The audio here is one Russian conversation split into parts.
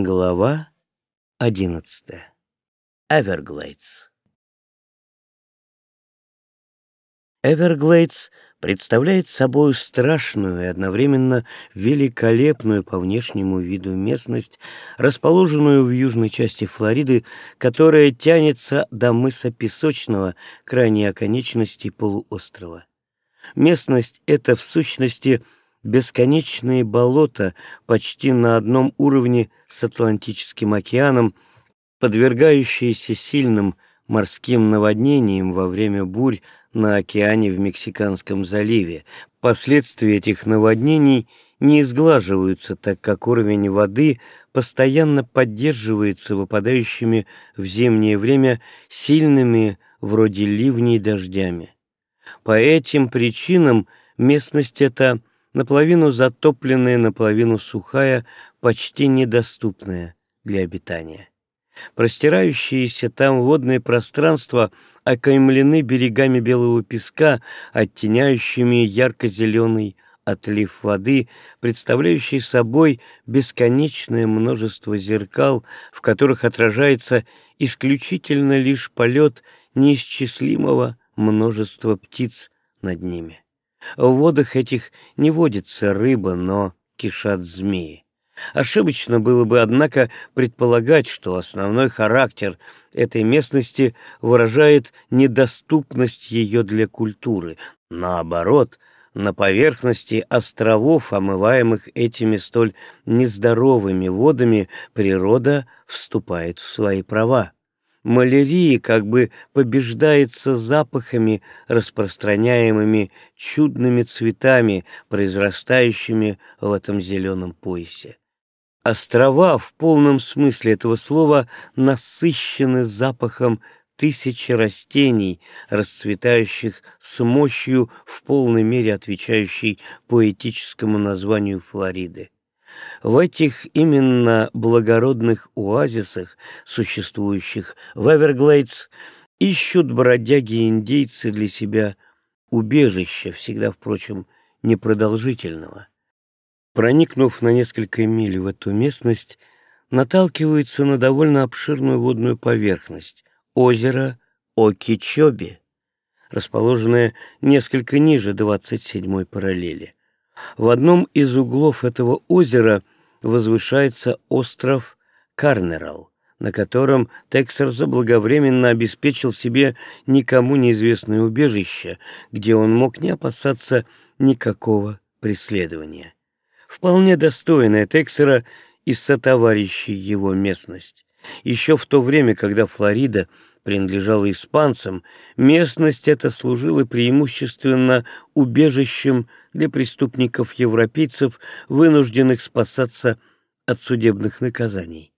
Глава одиннадцатая. Эверглейдс. Эверглейдс представляет собой страшную и одновременно великолепную по внешнему виду местность, расположенную в южной части Флориды, которая тянется до мыса Песочного, крайней оконечности полуострова. Местность эта, в сущности, — бесконечные болота почти на одном уровне с Атлантическим океаном, подвергающиеся сильным морским наводнениям во время бурь на океане в Мексиканском заливе. Последствия этих наводнений не изглаживаются, так как уровень воды постоянно поддерживается выпадающими в зимнее время сильными, вроде ливней, дождями. По этим причинам местность эта наполовину затопленная, наполовину сухая, почти недоступная для обитания. Простирающиеся там водные пространства окаймлены берегами белого песка, оттеняющими ярко-зеленый отлив воды, представляющий собой бесконечное множество зеркал, в которых отражается исключительно лишь полет неисчислимого множества птиц над ними. В водах этих не водится рыба, но кишат змеи. Ошибочно было бы, однако, предполагать, что основной характер этой местности выражает недоступность ее для культуры. Наоборот, на поверхности островов, омываемых этими столь нездоровыми водами, природа вступает в свои права малярия как бы побеждается запахами, распространяемыми чудными цветами, произрастающими в этом зеленом поясе. Острова в полном смысле этого слова насыщены запахом тысячи растений, расцветающих с мощью в полной мере отвечающей поэтическому названию Флориды. В этих именно благородных оазисах, существующих в Эверглейдс, ищут бродяги-индейцы для себя убежища, всегда, впрочем, непродолжительного. Проникнув на несколько миль в эту местность, наталкиваются на довольно обширную водную поверхность — озеро Окичоби, расположенное несколько ниже 27-й параллели. В одном из углов этого озера возвышается остров Карнерал, на котором Тексер заблаговременно обеспечил себе никому неизвестное убежище, где он мог не опасаться никакого преследования. Вполне достойная Тексера и сотоварищей его местность. Еще в то время, когда Флорида принадлежала испанцам, местность эта служила преимущественно убежищем для преступников-европейцев, вынужденных спасаться от судебных наказаний.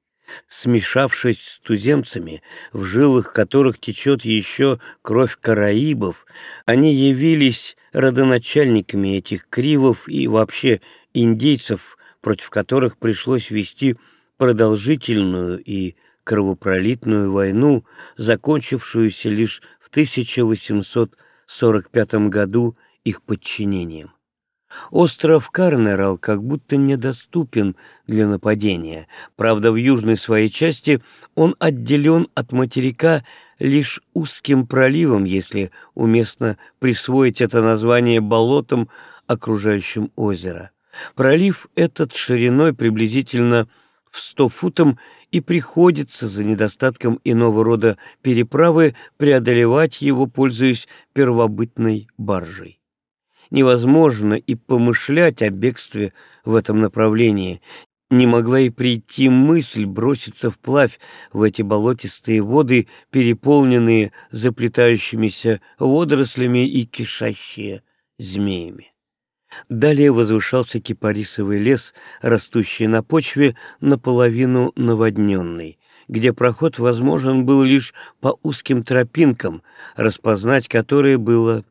Смешавшись с туземцами, в жилах которых течет еще кровь караибов, они явились родоначальниками этих кривов и вообще индейцев, против которых пришлось вести продолжительную и кровопролитную войну, закончившуюся лишь в 1845 году их подчинением. Остров Карнерал как будто недоступен для нападения. Правда, в южной своей части он отделен от материка лишь узким проливом, если уместно присвоить это название болотам, окружающим озеро. Пролив этот шириной приблизительно в сто футом и приходится за недостатком иного рода переправы преодолевать его, пользуясь первобытной баржей. Невозможно и помышлять о бегстве в этом направлении. Не могла и прийти мысль броситься вплавь в эти болотистые воды, переполненные заплетающимися водорослями и кишащие змеями. Далее возвышался кипарисовый лес, растущий на почве, наполовину наводненный, где проход возможен был лишь по узким тропинкам, распознать которые было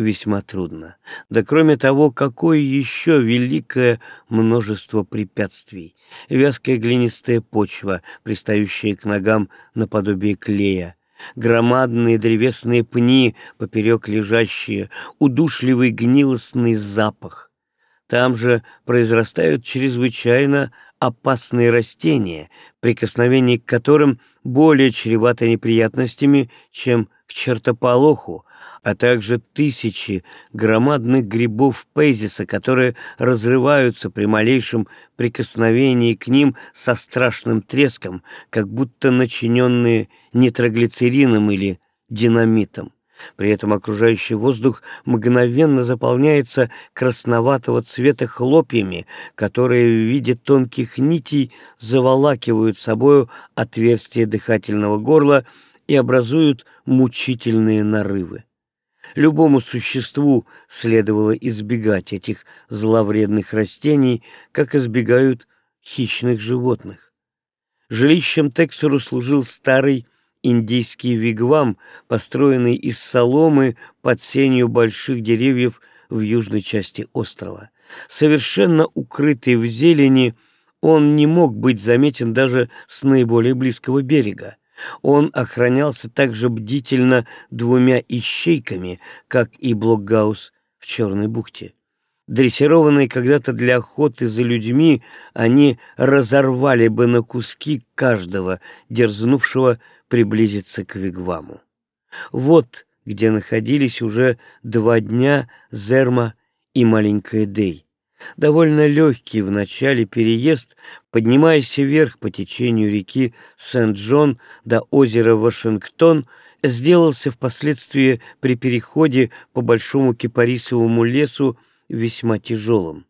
весьма трудно. Да кроме того, какое еще великое множество препятствий. Вязкая глинистая почва, пристающая к ногам наподобие клея, громадные древесные пни, поперек лежащие, удушливый гнилостный запах. Там же произрастают чрезвычайно опасные растения, прикосновение к которым более чревато неприятностями, чем к чертополоху, а также тысячи громадных грибов пейзиса, которые разрываются при малейшем прикосновении к ним со страшным треском, как будто начиненные нитроглицерином или динамитом. При этом окружающий воздух мгновенно заполняется красноватого цвета хлопьями, которые в виде тонких нитей заволакивают собою отверстие дыхательного горла и образуют мучительные нарывы. Любому существу следовало избегать этих зловредных растений, как избегают хищных животных. Жилищем Тексеру служил старый индийский вигвам, построенный из соломы под сенью больших деревьев в южной части острова. Совершенно укрытый в зелени, он не мог быть заметен даже с наиболее близкого берега. Он охранялся также бдительно двумя ищейками, как и Блокгаус в Черной бухте. Дрессированные когда-то для охоты за людьми, они разорвали бы на куски каждого, дерзнувшего приблизиться к Вигваму. Вот где находились уже два дня Зерма и маленькая Дей. Довольно легкий в начале переезд, поднимаясь вверх по течению реки Сент-Джон до озера Вашингтон, сделался впоследствии при переходе по большому кипарисовому лесу весьма тяжелым.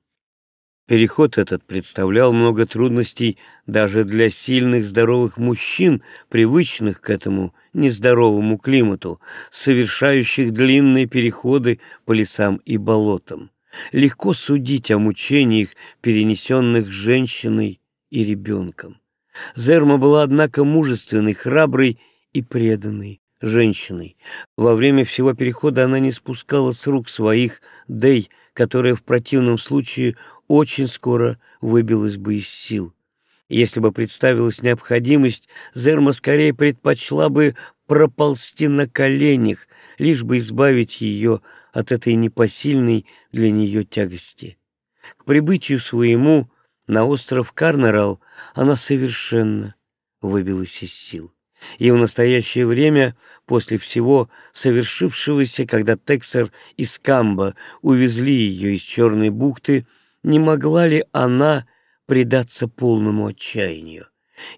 Переход этот представлял много трудностей даже для сильных здоровых мужчин, привычных к этому нездоровому климату, совершающих длинные переходы по лесам и болотам. Легко судить о мучениях, перенесенных женщиной и ребенком. Зерма была, однако, мужественной, храброй и преданной женщиной. Во время всего перехода она не спускала с рук своих Дей, которая в противном случае очень скоро выбилась бы из сил. Если бы представилась необходимость, Зерма скорее предпочла бы проползти на коленях, лишь бы избавить ее от этой непосильной для нее тягости. К прибытию своему на остров Карнерал она совершенно выбилась из сил. И в настоящее время, после всего совершившегося, когда Тексер и Скамба увезли ее из Черной бухты, не могла ли она предаться полному отчаянию?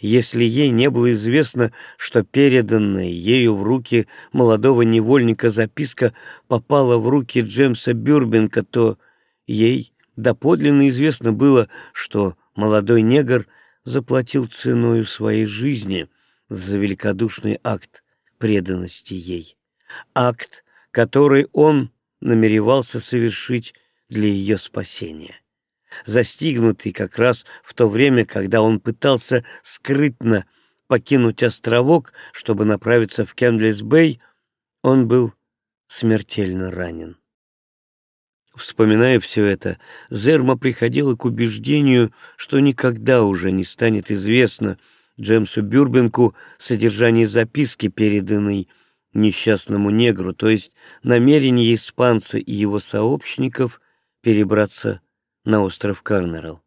Если ей не было известно, что переданная ею в руки молодого невольника записка попала в руки Джемса Бюрбенка, то ей доподлинно известно было, что молодой негр заплатил ценою своей жизни за великодушный акт преданности ей. Акт, который он намеревался совершить для ее спасения застигнутый как раз в то время, когда он пытался скрытно покинуть островок, чтобы направиться в Кендлис-Бэй, он был смертельно ранен. Вспоминая все это, Зерма приходила к убеждению, что никогда уже не станет известно Джемсу Бюрбенку содержание записки, переданной несчастному негру, то есть намерение испанца и его сообщников перебраться на остров Карнерал.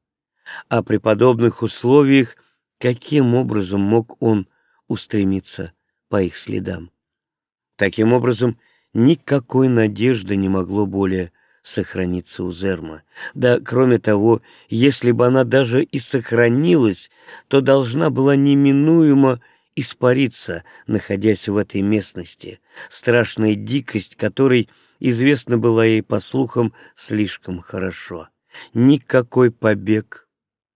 А при подобных условиях каким образом мог он устремиться по их следам? Таким образом, никакой надежды не могло более сохраниться у Зерма. Да, кроме того, если бы она даже и сохранилась, то должна была неминуемо испариться, находясь в этой местности, страшная дикость которой известна была ей, по слухам, слишком хорошо. Никакой побег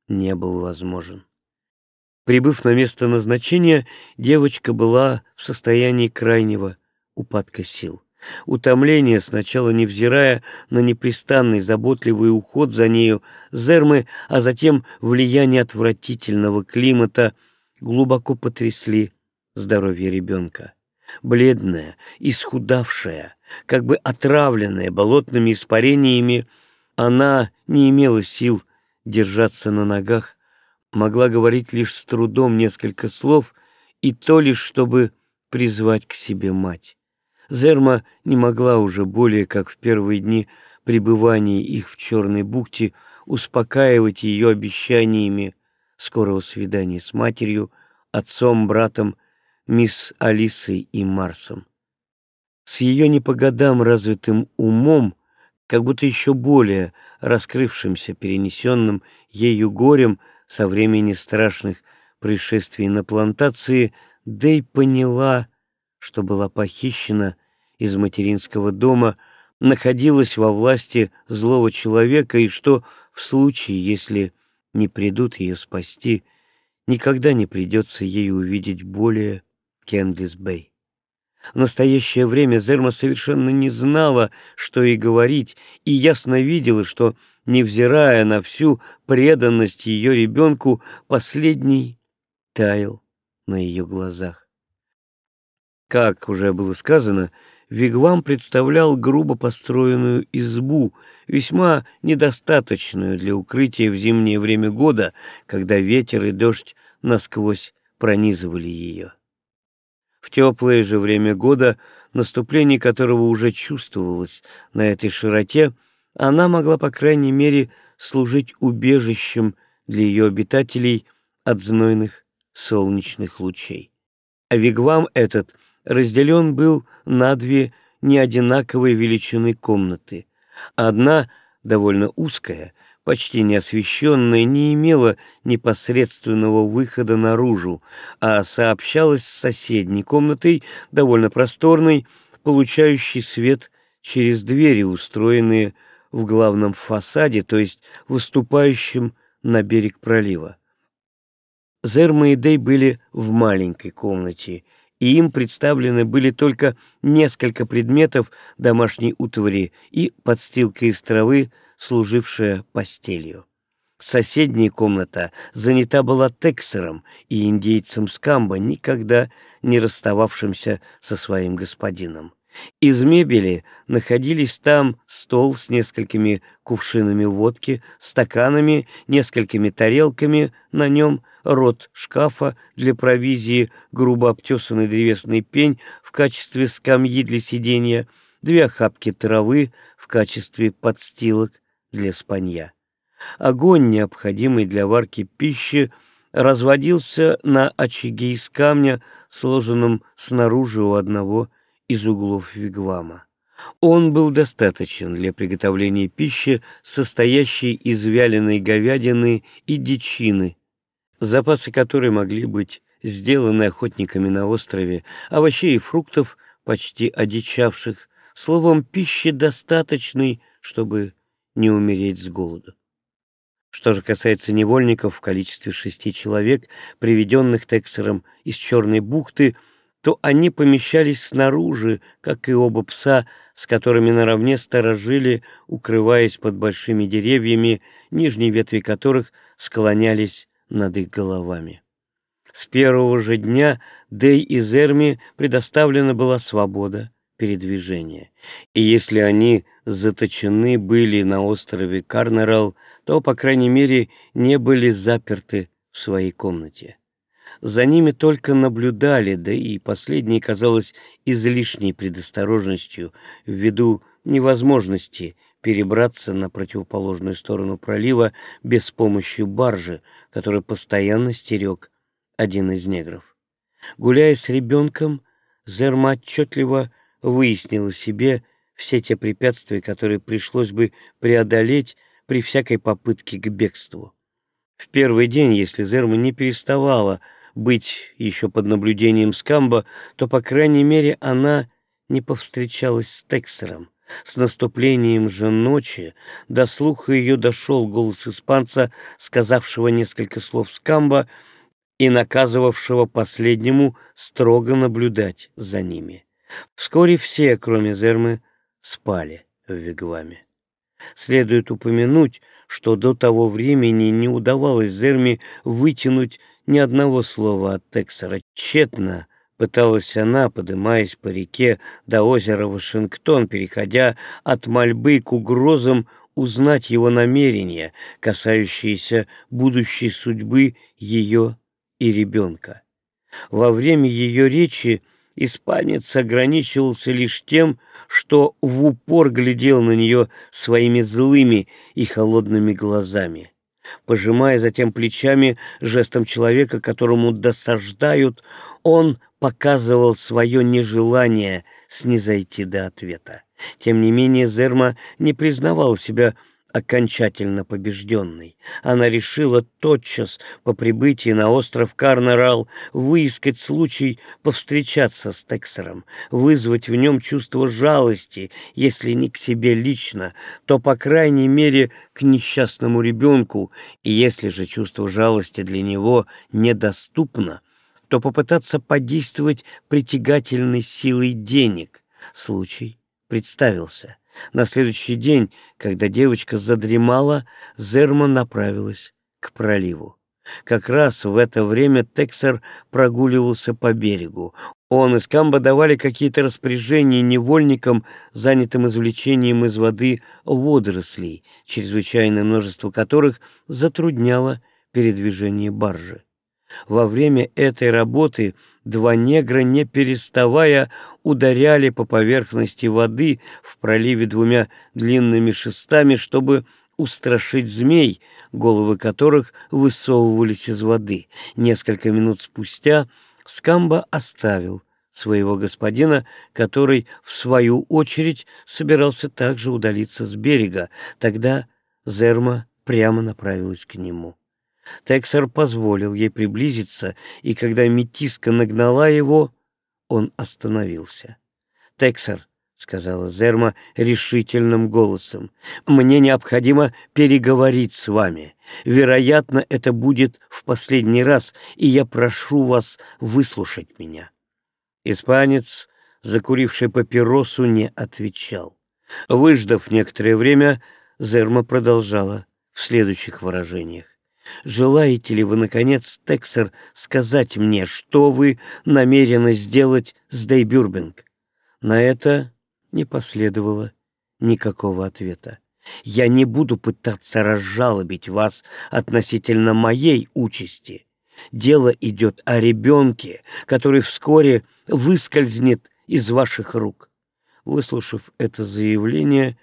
не был возможен. Прибыв на место назначения, девочка была в состоянии крайнего упадка сил. Утомление, сначала невзирая на непрестанный заботливый уход за нею Зермы, а затем влияние отвратительного климата, глубоко потрясли здоровье ребенка. Бледная, исхудавшая, как бы отравленная болотными испарениями, она не имела сил держаться на ногах, могла говорить лишь с трудом несколько слов, и то лишь, чтобы призвать к себе мать. Зерма не могла уже более, как в первые дни пребывания их в Черной бухте, успокаивать ее обещаниями скорого свидания с матерью, отцом, братом, мисс Алисой и Марсом. С ее не по годам развитым умом, как будто еще более раскрывшимся, перенесенным ею горем со времени страшных происшествий на плантации, Дэй поняла, что была похищена из материнского дома, находилась во власти злого человека и что в случае, если не придут ее спасти, никогда не придется ей увидеть более Кендлис-Бэй. В настоящее время Зерма совершенно не знала, что ей говорить, и ясно видела, что, невзирая на всю преданность ее ребенку, последний таял на ее глазах. Как уже было сказано, Вигвам представлял грубо построенную избу, весьма недостаточную для укрытия в зимнее время года, когда ветер и дождь насквозь пронизывали ее. В теплое же время года, наступление которого уже чувствовалось на этой широте, она могла, по крайней мере, служить убежищем для ее обитателей от знойных солнечных лучей. А вигвам этот разделен был на две неодинаковые величины комнаты. Одна, довольно узкая, почти неосвещенная, не имела непосредственного выхода наружу, а сообщалась с соседней комнатой, довольно просторной, получающей свет через двери, устроенные в главном фасаде, то есть выступающем на берег пролива. Зерма и Дей были в маленькой комнате, и им представлены были только несколько предметов домашней утвари и подстилка из травы, служившая постелью. Соседняя комната занята была тексером и индейцем Скамба, никогда не расстававшимся со своим господином. Из мебели находились там стол с несколькими кувшинами водки, стаканами, несколькими тарелками на нем, рот шкафа для провизии, грубо обтесанный древесный пень в качестве скамьи для сидения, две охапки травы в качестве подстилок для спанья. Огонь, необходимый для варки пищи, разводился на очаге из камня, сложенном снаружи у одного из углов вигвама. Он был достаточен для приготовления пищи, состоящей из вяленой говядины и дичины, запасы которой могли быть сделаны охотниками на острове, овощей и фруктов, почти одичавших, словом, пищи достаточной, чтобы не умереть с голоду. Что же касается невольников в количестве шести человек, приведенных Тексером из Черной бухты, то они помещались снаружи, как и оба пса, с которыми наравне сторожили, укрываясь под большими деревьями, нижние ветви которых склонялись над их головами. С первого же дня Дэй и Зерми предоставлена была свобода передвижения, и если они заточены были на острове Карнерал, то, по крайней мере, не были заперты в своей комнате. За ними только наблюдали, да и последнее казалось излишней предосторожностью ввиду невозможности перебраться на противоположную сторону пролива без помощи баржи, которую постоянно стерег один из негров. Гуляя с ребенком, Зерма отчетливо выяснила себе все те препятствия, которые пришлось бы преодолеть при всякой попытке к бегству. В первый день, если Зерма не переставала быть еще под наблюдением Скамба, то, по крайней мере, она не повстречалась с Тексером. С наступлением же ночи до слуха ее дошел голос испанца, сказавшего несколько слов Скамба и наказывавшего последнему строго наблюдать за ними. Вскоре все, кроме Зермы, спали в вигваме. Следует упомянуть, что до того времени не удавалось Зерме вытянуть ни одного слова от Тексера. Тщетно пыталась она, подымаясь по реке до озера Вашингтон, переходя от мольбы к угрозам узнать его намерения, касающиеся будущей судьбы ее и ребенка. Во время ее речи испанец ограничивался лишь тем, что в упор глядел на нее своими злыми и холодными глазами. Пожимая затем плечами, жестом человека, которому досаждают, он показывал свое нежелание снизойти до ответа. Тем не менее, Зерма не признавал себя окончательно побежденной. Она решила тотчас по прибытии на остров Карнерал выискать случай повстречаться с Тексером, вызвать в нем чувство жалости, если не к себе лично, то, по крайней мере, к несчастному ребенку, и если же чувство жалости для него недоступно, то попытаться подействовать притягательной силой денег. Случай представился — на следующий день, когда девочка задремала, Зерма направилась к проливу. Как раз в это время Тексер прогуливался по берегу. Он и Скамба давали какие-то распоряжения невольникам, занятым извлечением из воды водорослей, чрезвычайное множество которых затрудняло передвижение баржи. Во время этой работы два негра, не переставая, ударяли по поверхности воды в проливе двумя длинными шестами, чтобы устрашить змей, головы которых высовывались из воды. Несколько минут спустя Скамба оставил своего господина, который, в свою очередь, собирался также удалиться с берега. Тогда Зерма прямо направилась к нему. Тексер позволил ей приблизиться, и когда метиска нагнала его, он остановился. «Тексер», — сказала Зерма решительным голосом, — «мне необходимо переговорить с вами. Вероятно, это будет в последний раз, и я прошу вас выслушать меня». Испанец, закуривший папиросу, не отвечал. Выждав некоторое время, Зерма продолжала в следующих выражениях. Желаете ли вы, наконец, Тексер, сказать мне, что вы намерены сделать с Дейбюрбинг? На это не последовало никакого ответа. Я не буду пытаться разжалобить вас относительно моей участи. Дело идет о ребенке, который вскоре выскользнет из ваших рук. Выслушав это заявление,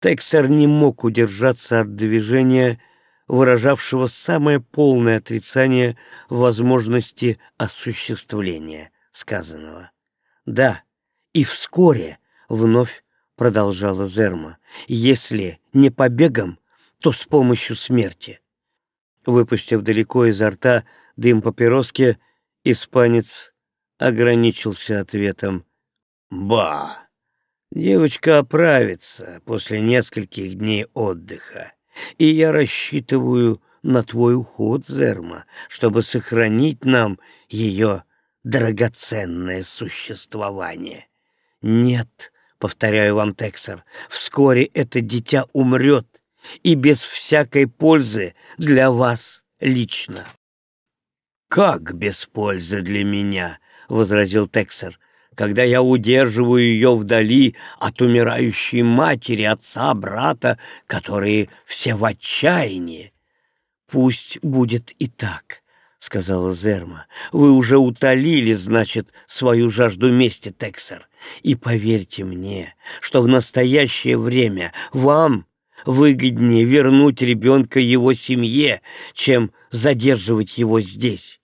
Тексер не мог удержаться от движения, выражавшего самое полное отрицание возможности осуществления сказанного. «Да, и вскоре», — вновь продолжала Зерма, — «если не побегом, то с помощью смерти». Выпустив далеко изо рта дым папироски, испанец ограничился ответом «Ба!» Девочка оправится после нескольких дней отдыха и я рассчитываю на твой уход, Зерма, чтобы сохранить нам ее драгоценное существование. Нет, повторяю вам, Тексер, вскоре это дитя умрет, и без всякой пользы для вас лично. «Как без пользы для меня?» — возразил Тексер когда я удерживаю ее вдали от умирающей матери, отца, брата, которые все в отчаянии. «Пусть будет и так», — сказала Зерма. «Вы уже утолили, значит, свою жажду мести, Тексер. И поверьте мне, что в настоящее время вам выгоднее вернуть ребенка его семье, чем задерживать его здесь.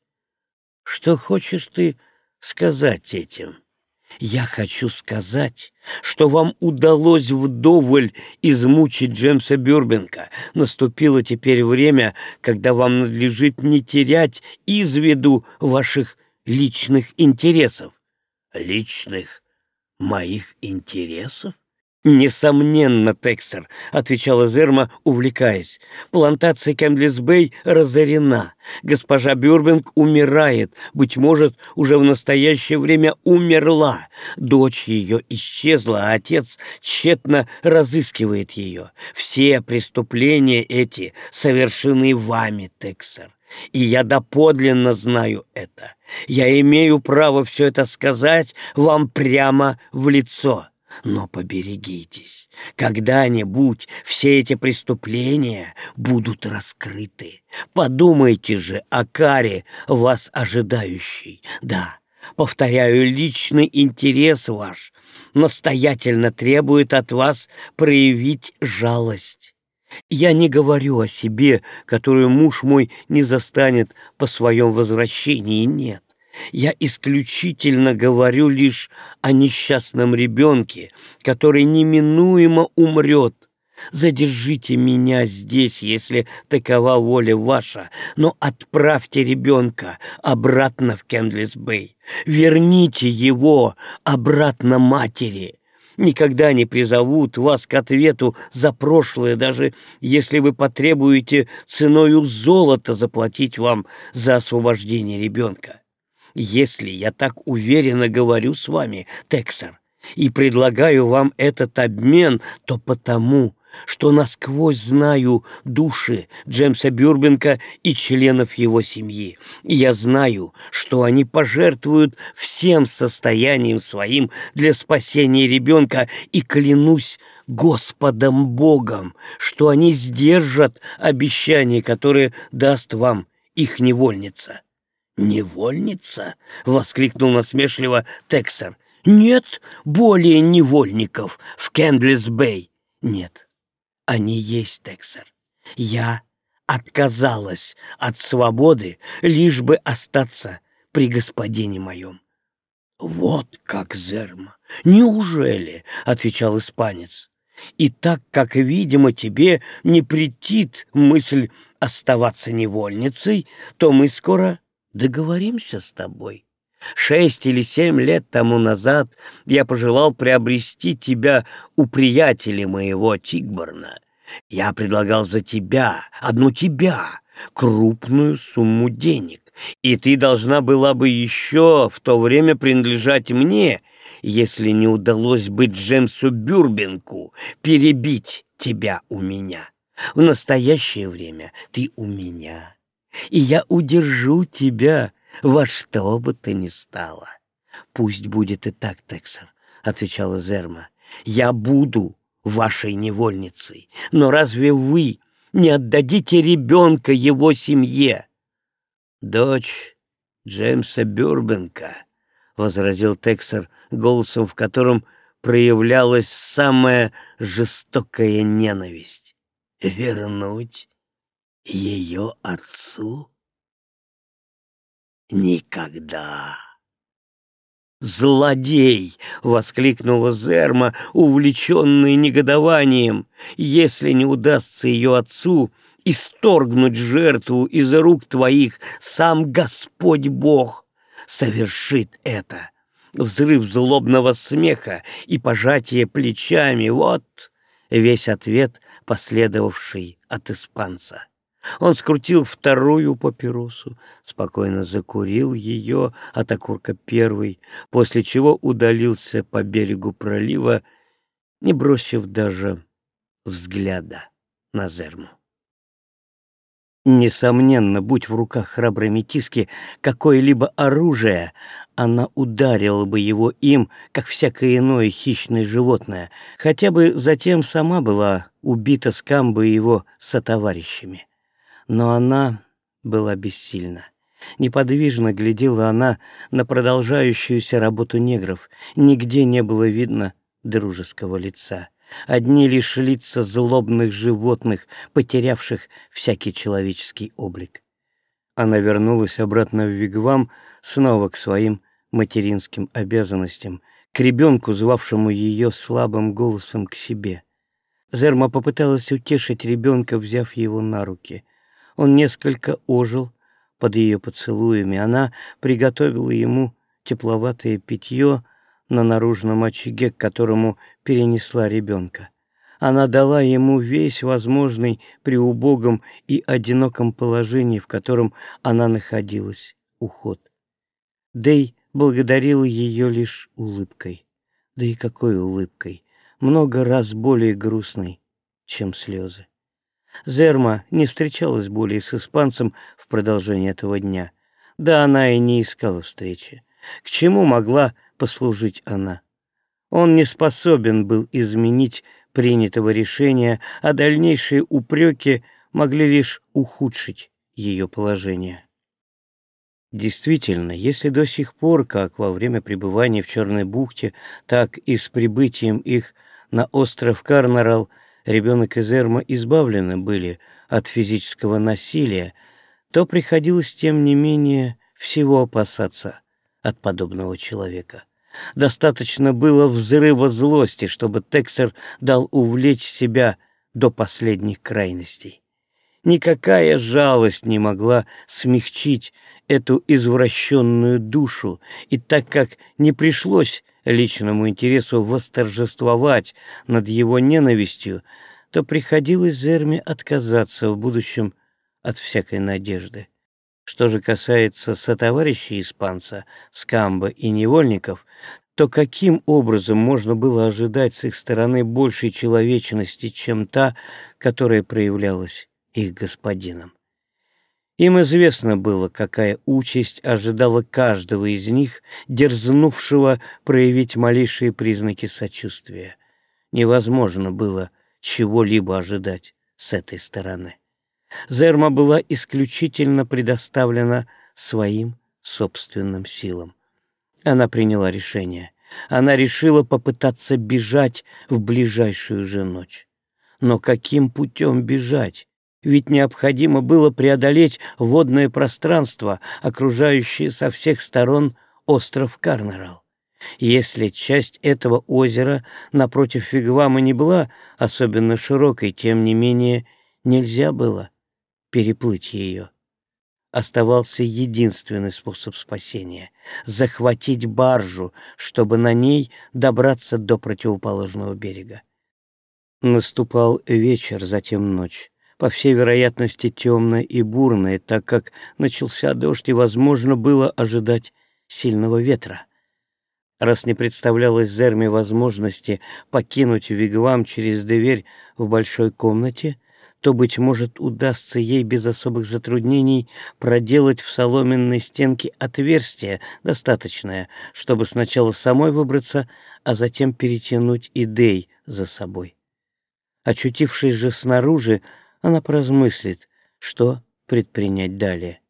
Что хочешь ты сказать этим?» Я хочу сказать, что вам удалось вдоволь измучить Джемса Бюрбенка. Наступило теперь время, когда вам надлежит не терять из виду ваших личных интересов. Личных моих интересов? «Несомненно, Тексер», — отвечала Зерма, увлекаясь. «Плантация Кэмдлис-Бэй разорена. Госпожа Бюрбанк умирает. Быть может, уже в настоящее время умерла. Дочь ее исчезла, а отец тщетно разыскивает ее. Все преступления эти совершены вами, Тексер. И я доподлинно знаю это. Я имею право все это сказать вам прямо в лицо». Но поберегитесь, когда-нибудь все эти преступления будут раскрыты. Подумайте же о каре, вас ожидающей. Да, повторяю, личный интерес ваш настоятельно требует от вас проявить жалость. Я не говорю о себе, которую муж мой не застанет по своем возвращении, нет. Я исключительно говорю лишь о несчастном ребенке, который неминуемо умрет. Задержите меня здесь, если такова воля ваша, но отправьте ребенка обратно в Кендлис-Бэй. Верните его обратно матери никогда не призовут вас к ответу за прошлое, даже если вы потребуете ценою золота заплатить вам за освобождение ребенка. Если я так уверенно говорю с вами, Тексер, и предлагаю вам этот обмен, то потому, что насквозь знаю души Джемса Бюрбенка и членов его семьи. Я знаю, что они пожертвуют всем состоянием своим для спасения ребенка, и клянусь Господом Богом, что они сдержат обещание, которое даст вам их невольница. «Невольница?» — воскликнул насмешливо Тексер. «Нет более невольников в Кендлис-Бэй». «Нет, они есть, Тексер. Я отказалась от свободы, лишь бы остаться при господине моем. «Вот как, Зерма! Неужели?» — отвечал испанец. «И так как, видимо, тебе не претит мысль оставаться невольницей, то мы скоро договоримся с тобой. Шесть или семь лет тому назад я пожелал приобрести тебя у приятеля моего Тигборна. Я предлагал за тебя, одну тебя, крупную сумму денег, и ты должна была бы еще в то время принадлежать мне, если не удалось бы Джемсу Бюрбенку перебить тебя у меня. В настоящее время ты у меня, и я удержу тебя во что бы ты ни стало. Пусть будет и так, Тексер, — отвечала Зерма. Я буду вашей невольницей, но разве вы не отдадите ребенка его семье? Дочь Джеймса Бюрбенка, — возразил Тексер голосом, в котором проявлялась самая жестокая ненависть. Вернуть ее отцу? Никогда. «Злодей!» — воскликнула Зерма, увлеченная негодованием. «Если не удастся ее отцу исторгнуть жертву из рук твоих, сам Господь Бог совершит это!» Взрыв злобного смеха и пожатие плечами — вот весь ответ, последовавший от испанца. Он скрутил вторую папиросу, спокойно закурил ее от окурка первой, после чего удалился по берегу пролива, не бросив даже взгляда на Зерму. Несомненно, будь в руках храброй метиски какое-либо оружие, она ударила бы его им, как всякое иное хищное животное, хотя бы затем сама была убита скамбой его сотоварищами но она была бессильна. Неподвижно глядела она на продолжающуюся работу негров. Нигде не было видно дружеского лица. Одни лишь лица злобных животных, потерявших всякий человеческий облик. Она вернулась обратно в Вигвам, снова к своим материнским обязанностям, к ребенку, звавшему ее слабым голосом к себе. Зерма попыталась утешить ребенка, взяв его на руки. Он несколько ожил под ее поцелуями. Она приготовила ему тепловатое питье на наружном очаге, к которому перенесла ребенка. Она дала ему весь возможный при убогом и одиноком положении, в котором она находилась, уход. Дэй благодарил ее лишь улыбкой. Да и какой улыбкой! Много раз более грустной, чем слезы. Зерма не встречалась более с испанцем в продолжении этого дня. Да она и не искала встречи. К чему могла послужить она? Он не способен был изменить принятого решения, а дальнейшие упреки могли лишь ухудшить ее положение. Действительно, если до сих пор, как во время пребывания в Черной бухте, так и с прибытием их на остров Карнарал, ребенок и Зерма избавлены были от физического насилия, то приходилось, тем не менее, всего опасаться от подобного человека. Достаточно было взрыва злости, чтобы Тексер дал увлечь себя до последних крайностей. Никакая жалость не могла смягчить эту извращенную душу, и так как не пришлось личному интересу восторжествовать над его ненавистью, то приходилось Зерме отказаться в будущем от всякой надежды. Что же касается сотоварищей испанца, скамба и невольников, то каким образом можно было ожидать с их стороны большей человечности, чем та, которая проявлялась их господином? Им известно было, какая участь ожидала каждого из них, дерзнувшего проявить малейшие признаки сочувствия. Невозможно было чего-либо ожидать с этой стороны. Зерма была исключительно предоставлена своим собственным силам. Она приняла решение. Она решила попытаться бежать в ближайшую же ночь. Но каким путем бежать? Ведь необходимо было преодолеть водное пространство, окружающее со всех сторон остров Карнерал. Если часть этого озера напротив Вигвама не была особенно широкой, тем не менее нельзя было переплыть ее. Оставался единственный способ спасения — захватить баржу, чтобы на ней добраться до противоположного берега. Наступал вечер, затем ночь по всей вероятности темная и бурная, так как начался дождь и возможно было ожидать сильного ветра. Раз не представлялось Зерме возможности покинуть Вигвам через дверь в большой комнате, то, быть может, удастся ей без особых затруднений проделать в соломенной стенке отверстие, достаточное, чтобы сначала самой выбраться, а затем перетянуть идей за собой. Очутившись же снаружи, она поразмыслит, что предпринять далее.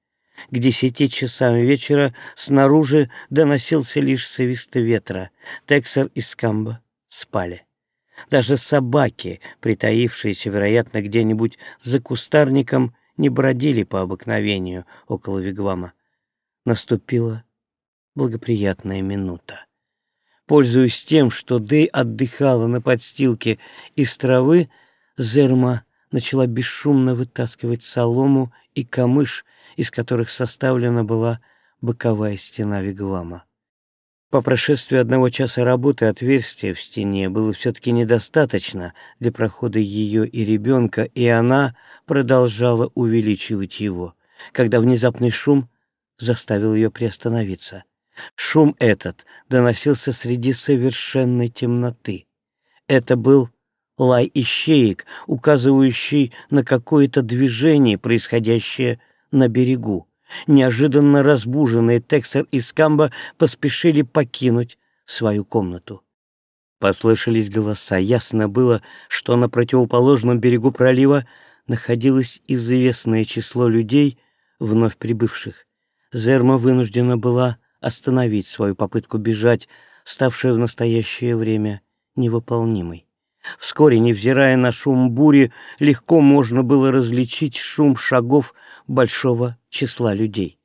К десяти часам вечера снаружи доносился лишь свист ветра. Тексер и Скамба спали. Даже собаки, притаившиеся, вероятно, где-нибудь за кустарником, не бродили по обыкновению около Вигвама. Наступила благоприятная минута. Пользуясь тем, что Дэй отдыхала на подстилке из травы, Зерма начала бесшумно вытаскивать солому и камыш, из которых составлена была боковая стена вигвама. По прошествии одного часа работы отверстия в стене было все-таки недостаточно для прохода ее и ребенка, и она продолжала увеличивать его, когда внезапный шум заставил ее приостановиться. Шум этот доносился среди совершенной темноты. Это был лай ищеек, указывающий на какое-то движение, происходящее на берегу. Неожиданно разбуженные Тексер и Скамба поспешили покинуть свою комнату. Послышались голоса. Ясно было, что на противоположном берегу пролива находилось известное число людей, вновь прибывших. Зерма вынуждена была остановить свою попытку бежать, ставшую в настоящее время невыполнимой. Вскоре, невзирая на шум бури, легко можно было различить шум шагов большого числа людей.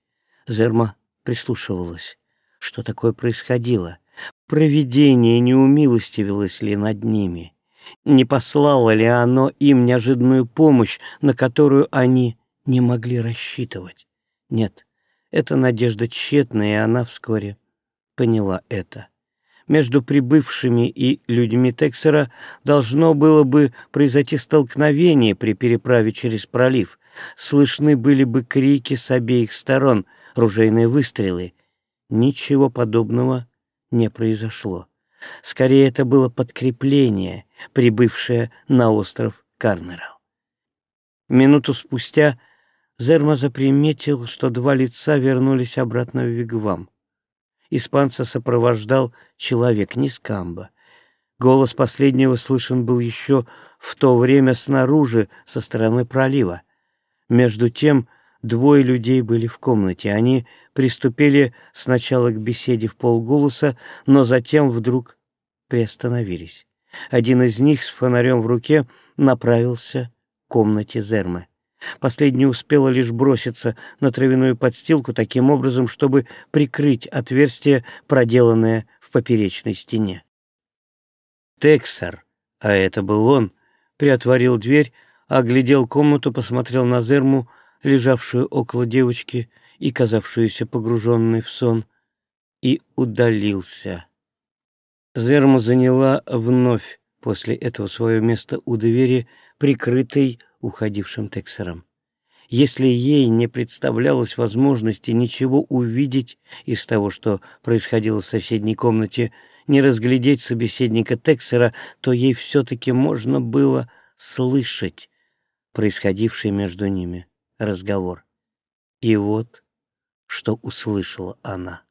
Зерма прислушивалась. Что такое происходило? Провидение не умилостивилось ли над ними? Не послало ли оно им неожиданную помощь, на которую они не могли рассчитывать? Нет, эта надежда тщетная, и она вскоре поняла это между прибывшими и людьми Тексера должно было бы произойти столкновение при переправе через пролив. Слышны были бы крики с обеих сторон, ружейные выстрелы. Ничего подобного не произошло. Скорее, это было подкрепление, прибывшее на остров Карнерал. Минуту спустя Зерма заприметил, что два лица вернулись обратно в Вигвам. Испанца сопровождал человек, не скамба. Голос последнего слышен был еще в то время снаружи, со стороны пролива. Между тем двое людей были в комнате. Они приступили сначала к беседе в полголоса, но затем вдруг приостановились. Один из них с фонарем в руке направился к комнате Зермы. Последняя успела лишь броситься на травяную подстилку таким образом, чтобы прикрыть отверстие, проделанное в поперечной стене. Тексар, а это был он, приотворил дверь, оглядел комнату, посмотрел на Зерму, лежавшую около девочки и казавшуюся погруженной в сон, и удалился. Зерма заняла вновь после этого свое место у двери, прикрытой уходившим Тексером. Если ей не представлялось возможности ничего увидеть из того, что происходило в соседней комнате, не разглядеть собеседника Тексера, то ей все-таки можно было слышать происходивший между ними разговор. И вот что услышала она.